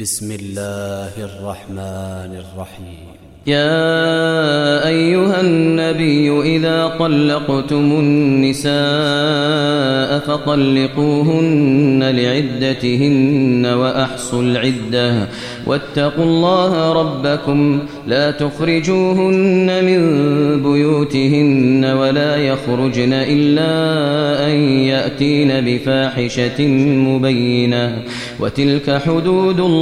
بسم الله الرحمن الرحيم يا أيها النبي إذا قلقتم النساء فطلقوهن لعدتهن وأحصوا العدة واتقوا الله ربكم لا تخرجوهن من بيوتهن ولا يخرجن إلا أن يأتين بفاحشة مبينة وتلك حدود الله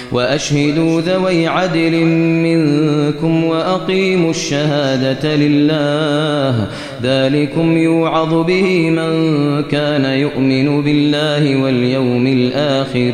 وأشهدوا ذوي عدل منكم وأقيموا الشهادة لله. ذلكم يوعظ به من كان يؤمن بالله واليوم الآخر.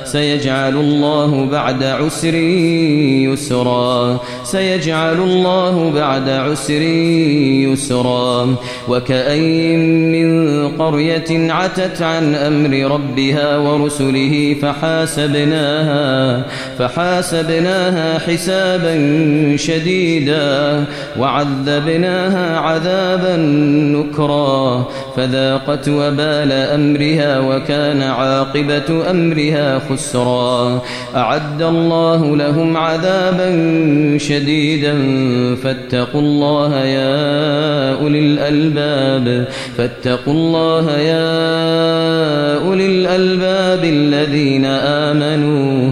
سيجعل الله بعد عسر يسرا. سيجعل الله بعد عسر يسرا. وكأين من قرية عتت عن أمر ربها ورسله فحاسبناها فحاسبناها حسابا شديدا. وعذبناها عذابا نكرا. فذاقت وبال أمرها وكان عاقبة أمرها خسرا. يسرا. أعد الله لهم عذابا شديدا. فاتقوا الله يا أولي الألباب. فاتقوا الله يا أولي الألباب الذين آمنوا.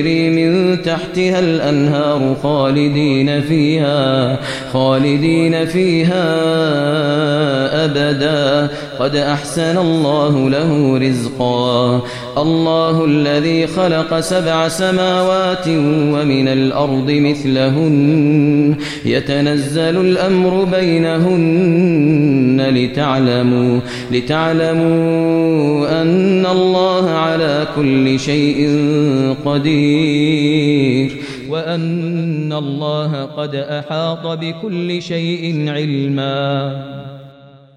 تجري من تحتها الأنهار خالدين فيها خالدين فيها أبدا. قد أحسن الله له رزقا. الله الذي خلق سبع سماوات ومن الأرض مثلهن. يتنزل الأمر بينهن لتعلموا لتعلموا أن الله على كل شيء قدير. خبير. وأن الله قد أحاط بكل شيء علما.